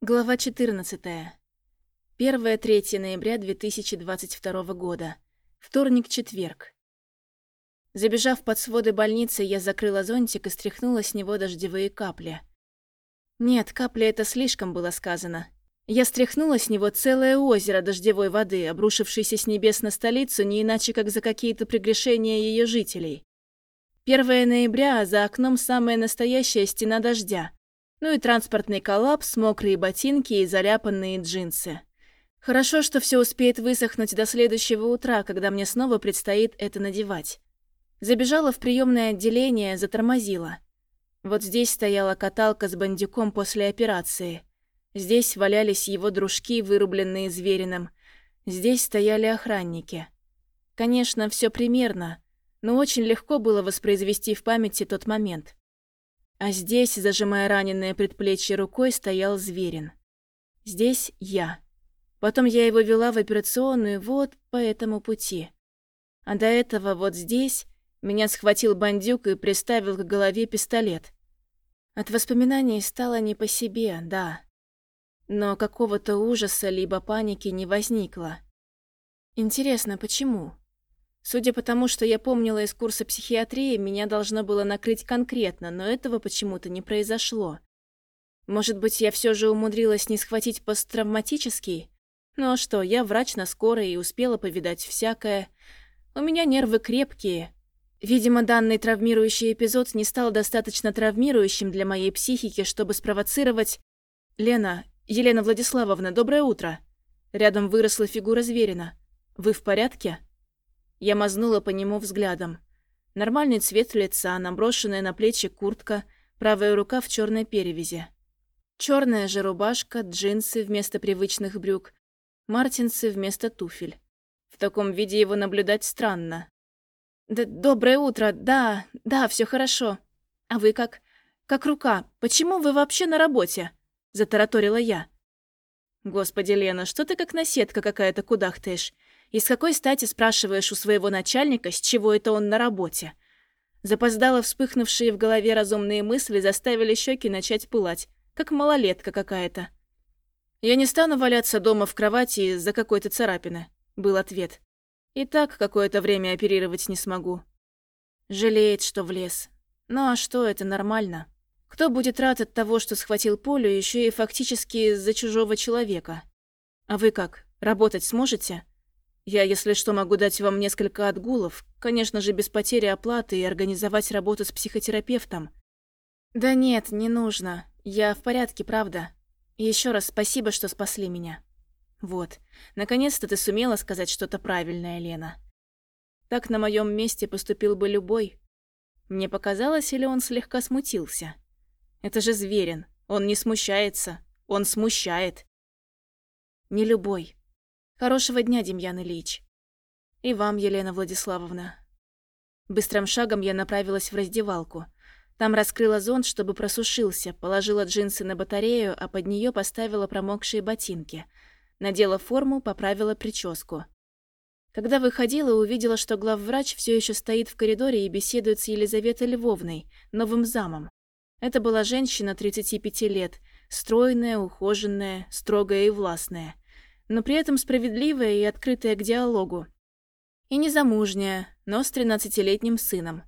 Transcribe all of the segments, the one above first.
Глава 14. 1-3 ноября 2022 года. Вторник-четверг. Забежав под своды больницы, я закрыла зонтик и стряхнула с него дождевые капли. Нет, капли это слишком было сказано. Я стряхнула с него целое озеро дождевой воды, обрушившейся с небес на столицу не иначе, как за какие-то прегрешения ее жителей. 1 ноября, а за окном самая настоящая стена дождя – ну и транспортный коллапс, мокрые ботинки и заляпанные джинсы. Хорошо, что все успеет высохнуть до следующего утра, когда мне снова предстоит это надевать. Забежала в приемное отделение, затормозила. Вот здесь стояла каталка с бандюком после операции. Здесь валялись его дружки, вырубленные зверином. Здесь стояли охранники. Конечно, все примерно, но очень легко было воспроизвести в памяти тот момент. А здесь, зажимая раненое предплечье рукой, стоял Зверин. Здесь я. Потом я его вела в операционную вот по этому пути. А до этого вот здесь меня схватил бандюк и приставил к голове пистолет. От воспоминаний стало не по себе, да. Но какого-то ужаса либо паники не возникло. Интересно, почему? Судя по тому, что я помнила из курса психиатрии, меня должно было накрыть конкретно, но этого почему-то не произошло. Может быть, я все же умудрилась не схватить посттравматический? Ну а что, я врач на скорой и успела повидать всякое. У меня нервы крепкие. Видимо, данный травмирующий эпизод не стал достаточно травмирующим для моей психики, чтобы спровоцировать... «Лена, Елена Владиславовна, доброе утро!» Рядом выросла фигура Зверина. «Вы в порядке?» Я мазнула по нему взглядом. Нормальный цвет лица, наброшенная на плечи куртка, правая рука в черной перевязи. Черная же рубашка, джинсы вместо привычных брюк, мартинсы вместо туфель. В таком виде его наблюдать странно. Да, доброе утро. Да, да, все хорошо. А вы как? Как рука? Почему вы вообще на работе? затараторила я. Господи, Лена, что ты как наседка какая-то кудахтаешь? И с какой стати спрашиваешь у своего начальника, с чего это он на работе? Запоздало вспыхнувшие в голове разумные мысли заставили щеки начать пылать, как малолетка какая-то. «Я не стану валяться дома в кровати из-за какой-то царапины», — был ответ. «И так какое-то время оперировать не смогу». Жалеет, что влез. Ну а что, это нормально. Кто будет рад от того, что схватил Полю еще и фактически из-за чужого человека? А вы как, работать сможете? Я, если что, могу дать вам несколько отгулов, конечно же, без потери оплаты и организовать работу с психотерапевтом. Да нет, не нужно. Я в порядке, правда. Еще раз спасибо, что спасли меня. Вот. Наконец-то ты сумела сказать что-то правильное, Лена. Так на моем месте поступил бы любой. Мне показалось, или он слегка смутился? Это же Зверин. Он не смущается. Он смущает. Не любой. Хорошего дня, Демьян Ильич. И вам, Елена Владиславовна. Быстрым шагом я направилась в раздевалку. Там раскрыла зонт, чтобы просушился, положила джинсы на батарею, а под нее поставила промокшие ботинки. Надела форму, поправила прическу. Когда выходила, увидела, что главврач все еще стоит в коридоре и беседует с Елизаветой Львовной, новым замом. Это была женщина 35 лет, стройная, ухоженная, строгая и властная но при этом справедливая и открытая к диалогу. И незамужняя, но с 13-летним сыном.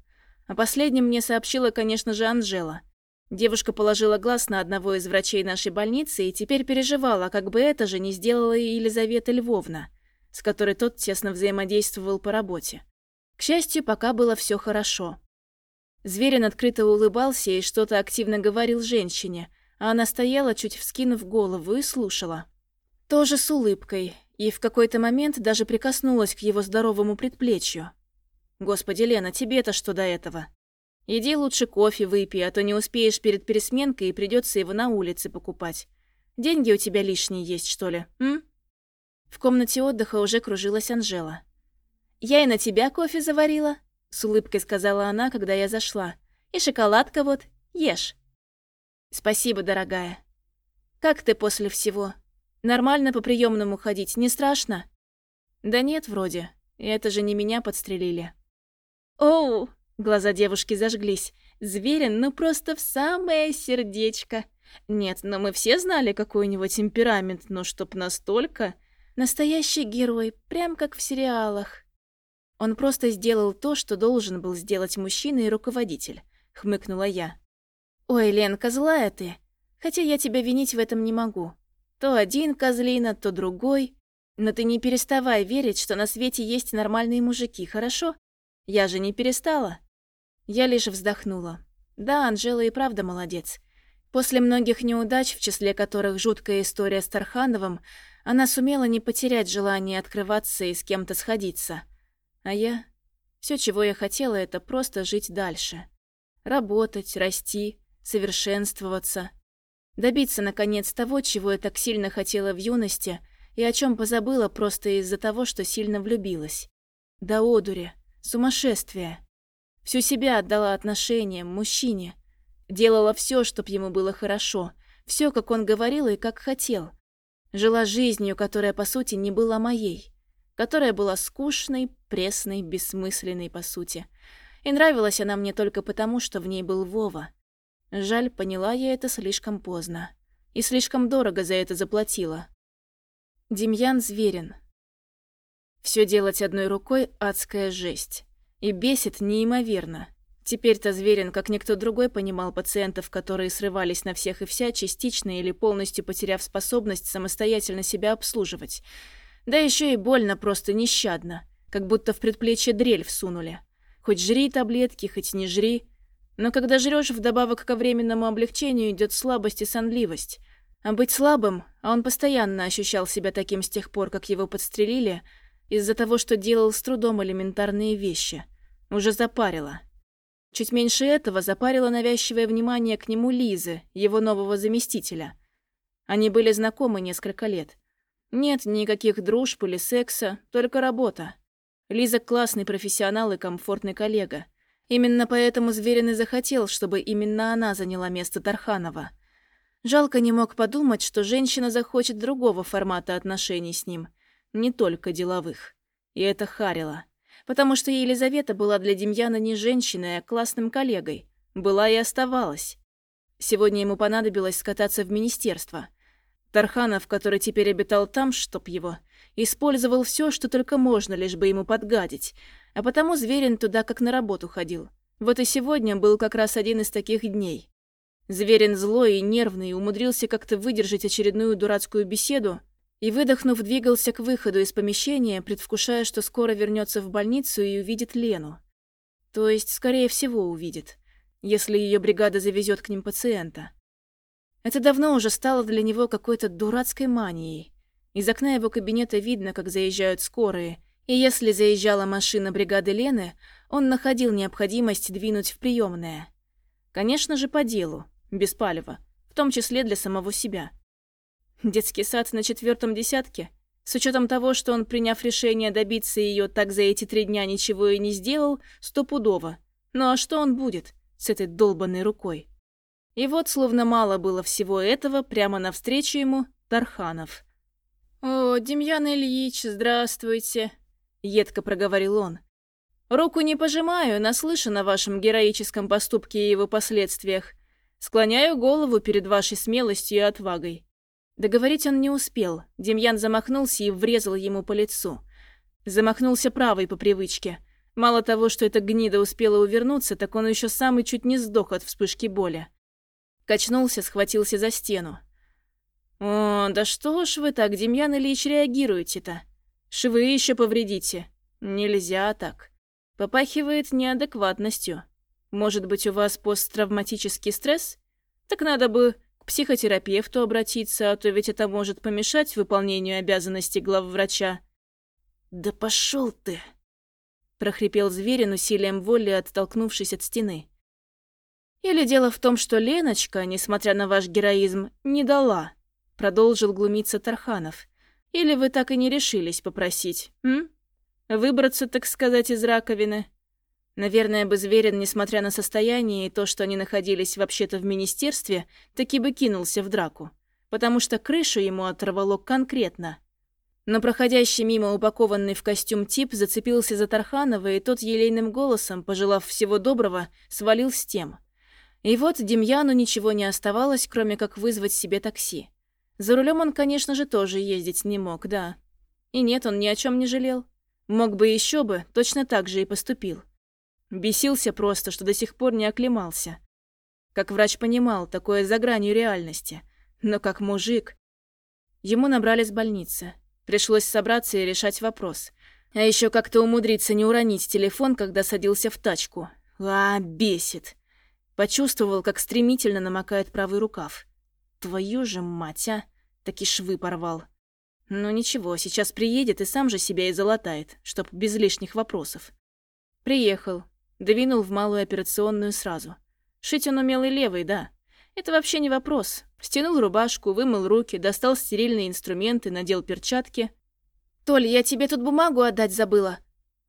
О последнем мне сообщила, конечно же, Анжела. Девушка положила глаз на одного из врачей нашей больницы и теперь переживала, как бы это же не сделала и Елизавета Львовна, с которой тот тесно взаимодействовал по работе. К счастью, пока было все хорошо. Зверин открыто улыбался и что-то активно говорил женщине, а она стояла, чуть вскинув голову, и слушала. Тоже с улыбкой, и в какой-то момент даже прикоснулась к его здоровому предплечью. «Господи, Лена, тебе-то что до этого? Иди лучше кофе выпей, а то не успеешь перед пересменкой и придется его на улице покупать. Деньги у тебя лишние есть, что ли, м?» В комнате отдыха уже кружилась Анжела. «Я и на тебя кофе заварила», — с улыбкой сказала она, когда я зашла. «И шоколадка вот, ешь». «Спасибо, дорогая. Как ты после всего?» Нормально по приемному ходить, не страшно? Да нет, вроде. Это же не меня подстрелили. Оу! Глаза девушки зажглись. Зверин, ну просто в самое сердечко. Нет, но мы все знали, какой у него темперамент, но чтоб настолько... Настоящий герой, прям как в сериалах. Он просто сделал то, что должен был сделать мужчина и руководитель, хмыкнула я. Ой, Лен, козлая ты. Хотя я тебя винить в этом не могу. То один козлина, то другой. Но ты не переставай верить, что на свете есть нормальные мужики, хорошо? Я же не перестала. Я лишь вздохнула. Да, Анжела и правда молодец. После многих неудач, в числе которых жуткая история с Тархановым, она сумела не потерять желание открываться и с кем-то сходиться. А я... Все, чего я хотела, это просто жить дальше. Работать, расти, совершенствоваться. Добиться, наконец, того, чего я так сильно хотела в юности и о чем позабыла просто из-за того, что сильно влюбилась. До одури, сумасшествия. Всю себя отдала отношениям, мужчине. Делала все, чтобы ему было хорошо. Все, как он говорил и как хотел. Жила жизнью, которая, по сути, не была моей. Которая была скучной, пресной, бессмысленной, по сути. И нравилась она мне только потому, что в ней был Вова. Жаль, поняла я это слишком поздно. И слишком дорого за это заплатила. Демьян Зверин. Все делать одной рукой – адская жесть. И бесит неимоверно. Теперь-то Зверин, как никто другой, понимал пациентов, которые срывались на всех и вся, частично или полностью потеряв способность самостоятельно себя обслуживать. Да еще и больно просто нещадно, как будто в предплечье дрель всунули. Хоть жри таблетки, хоть не жри. Но когда жрешь, вдобавок ко временному облегчению идет слабость и сонливость. А быть слабым, а он постоянно ощущал себя таким с тех пор, как его подстрелили, из-за того, что делал с трудом элементарные вещи. Уже запарило. Чуть меньше этого запарило навязчивое внимание к нему Лизы, его нового заместителя. Они были знакомы несколько лет. Нет никаких дружб или секса, только работа. Лиза классный профессионал и комфортный коллега. Именно поэтому Зверин и захотел, чтобы именно она заняла место Тарханова. Жалко не мог подумать, что женщина захочет другого формата отношений с ним, не только деловых. И это харило потому что Елизавета была для Демьяна не женщиной, а классным коллегой. Была и оставалась. Сегодня ему понадобилось скататься в министерство. Тарханов, который теперь обитал там, чтоб его, использовал все, что только можно, лишь бы ему подгадить, а потому Зверин туда как на работу ходил. Вот и сегодня был как раз один из таких дней. Зверин злой и нервный умудрился как-то выдержать очередную дурацкую беседу, и, выдохнув, двигался к выходу из помещения, предвкушая, что скоро вернется в больницу и увидит Лену. То есть, скорее всего, увидит, если ее бригада завезет к ним пациента. Это давно уже стало для него какой-то дурацкой манией. Из окна его кабинета видно, как заезжают скорые, и если заезжала машина бригады Лены, он находил необходимость двинуть в приемное. Конечно же, по делу, без палева, в том числе для самого себя. Детский сад на четвертом десятке? С учетом того, что он, приняв решение добиться ее, так за эти три дня ничего и не сделал, стопудово. Ну а что он будет с этой долбанной рукой? И вот, словно мало было всего этого, прямо навстречу ему Тарханов. «О, Демьян Ильич, здравствуйте», — едко проговорил он. «Руку не пожимаю, наслышан о вашем героическом поступке и его последствиях. Склоняю голову перед вашей смелостью и отвагой. Договорить он не успел. Демьян замахнулся и врезал ему по лицу. Замахнулся правой по привычке. Мало того, что эта гнида успела увернуться, так он еще сам и чуть не сдох от вспышки боли. Качнулся, схватился за стену. «О, да что ж вы так, Демьян Ильич, реагируете-то? Швы еще повредите. Нельзя так. Попахивает неадекватностью. Может быть, у вас посттравматический стресс? Так надо бы психотерапевту обратиться, а то ведь это может помешать выполнению обязанностей главврача. «Да пошел ты!» – прохрипел Зверин усилием воли, оттолкнувшись от стены. «Или дело в том, что Леночка, несмотря на ваш героизм, не дала», – продолжил глумиться Тарханов. «Или вы так и не решились попросить, м? Выбраться, так сказать, из раковины?» Наверное, бы Зверин, несмотря на состояние и то, что они находились вообще-то в министерстве, таки бы кинулся в драку. Потому что крышу ему оторвало конкретно. Но проходящий мимо упакованный в костюм тип зацепился за Тарханова, и тот елейным голосом, пожелав всего доброго, свалил с тем. И вот Демьяну ничего не оставалось, кроме как вызвать себе такси. За рулем он, конечно же, тоже ездить не мог, да. И нет, он ни о чем не жалел. Мог бы еще бы, точно так же и поступил. Бесился просто, что до сих пор не оклемался. Как врач понимал, такое за гранью реальности. Но как мужик... Ему набрали с больницы. Пришлось собраться и решать вопрос. А еще как-то умудриться не уронить телефон, когда садился в тачку. А, бесит. Почувствовал, как стремительно намокает правый рукав. Твою же мать, а! Таки швы порвал. Ну ничего, сейчас приедет и сам же себя и залатает, чтоб без лишних вопросов. Приехал. Двинул в малую операционную сразу. Шить он умел и левый, да. Это вообще не вопрос. Стянул рубашку, вымыл руки, достал стерильные инструменты, надел перчатки. «Толь, я тебе тут бумагу отдать забыла».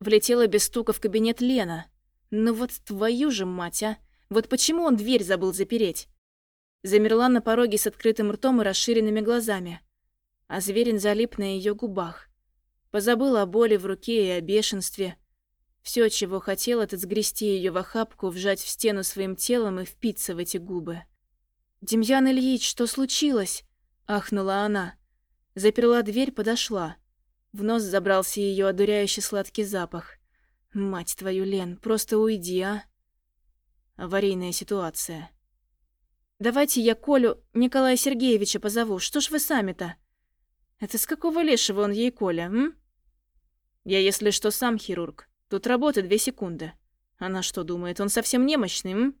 Влетела без стука в кабинет Лена. «Ну вот твою же мать, а! Вот почему он дверь забыл запереть?» Замерла на пороге с открытым ртом и расширенными глазами. А зверин залип на ее губах. Позабыла о боли в руке и о бешенстве. Все, чего хотел, это сгрести ее в охапку, вжать в стену своим телом и впиться в эти губы. «Демьян Ильич, что случилось?» – ахнула она. Заперла дверь, подошла. В нос забрался ее одуряющий сладкий запах. «Мать твою, Лен, просто уйди, а!» Аварийная ситуация. «Давайте я Колю Николая Сергеевича позову. Что ж вы сами-то?» «Это с какого лешего он ей Коля, м?» «Я, если что, сам хирург. Тут работы две секунды. Она что, думает, он совсем немощный, м?»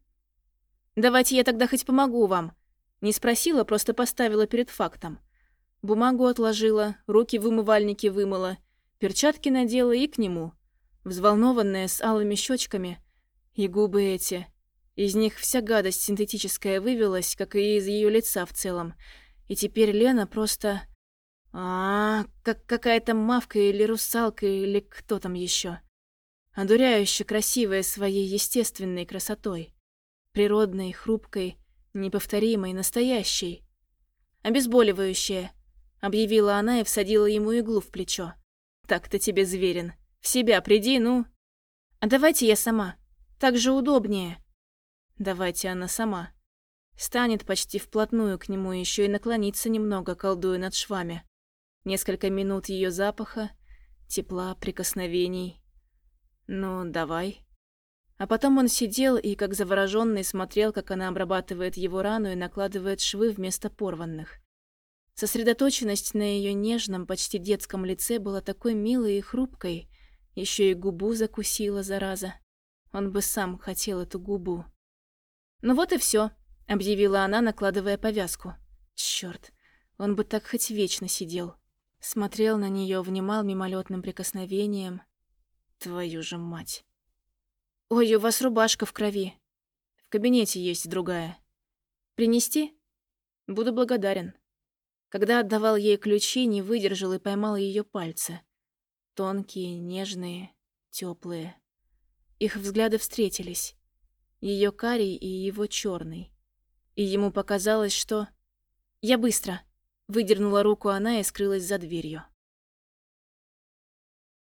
«Давайте я тогда хоть помогу вам». Не спросила, просто поставила перед фактом. Бумагу отложила, руки в умывальнике вымыла, перчатки надела и к нему. Взволнованная, с алыми щечками. И губы эти. Из них вся гадость синтетическая вывелась, как и из ее лица в целом. И теперь Лена просто... А, -а, -а как какая-то мавка или русалка, или кто там еще. Одуряюще красивая своей естественной красотой. Природной, хрупкой, неповторимой, настоящей. Обезболивающее объявила она и всадила ему иглу в плечо. «Так-то тебе зверен. В себя приди, ну». «А давайте я сама. Так же удобнее». «Давайте она сама». Станет почти вплотную к нему, еще и наклониться немного, колдуя над швами. Несколько минут ее запаха, тепла, прикосновений. «Ну, давай». А потом он сидел и, как завороженный, смотрел, как она обрабатывает его рану и накладывает швы вместо порванных. Сосредоточенность на ее нежном, почти детском лице была такой милой и хрупкой. Еще и губу закусила, зараза. Он бы сам хотел эту губу. «Ну вот и все, объявила она, накладывая повязку. Черт, он бы так хоть вечно сидел. Смотрел на нее, внимал мимолетным прикосновением. Твою же мать. «Ой, у вас рубашка в крови. В кабинете есть другая. Принести? Буду благодарен». Когда отдавал ей ключи, не выдержал и поймал ее пальцы. Тонкие, нежные, теплые. Их взгляды встретились. Ее карий и его черный. И ему показалось, что... «Я быстро!» Выдернула руку она и скрылась за дверью.